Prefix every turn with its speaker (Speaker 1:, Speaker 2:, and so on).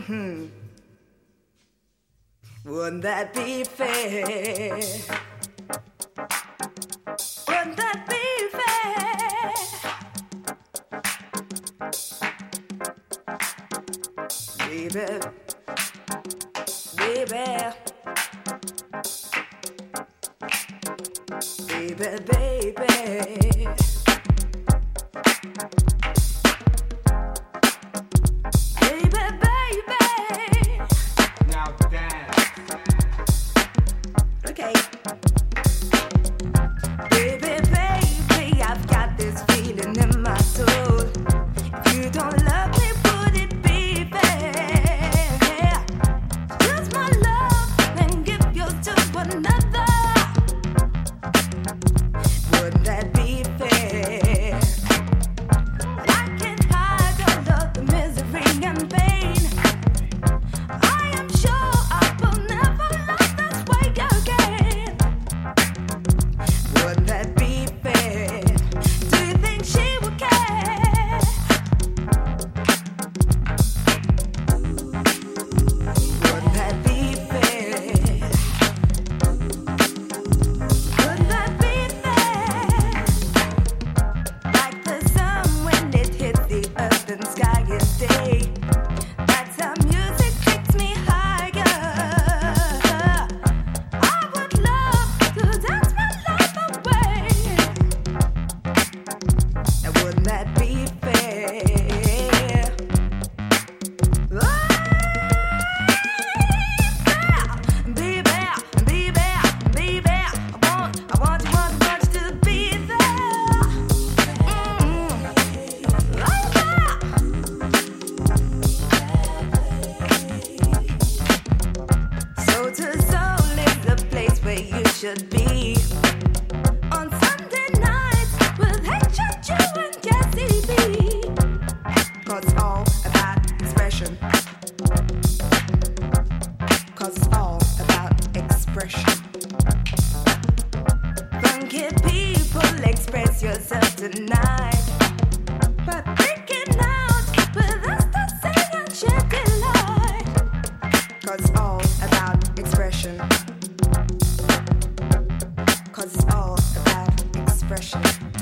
Speaker 1: hmm Wouldn't that be fair? Wouldn't that be fair? Baby, baby, baby, baby. that should be. On Sunday nights with and it's all about it's all about expression. Funky people, express yourself tonight. it's all about expression.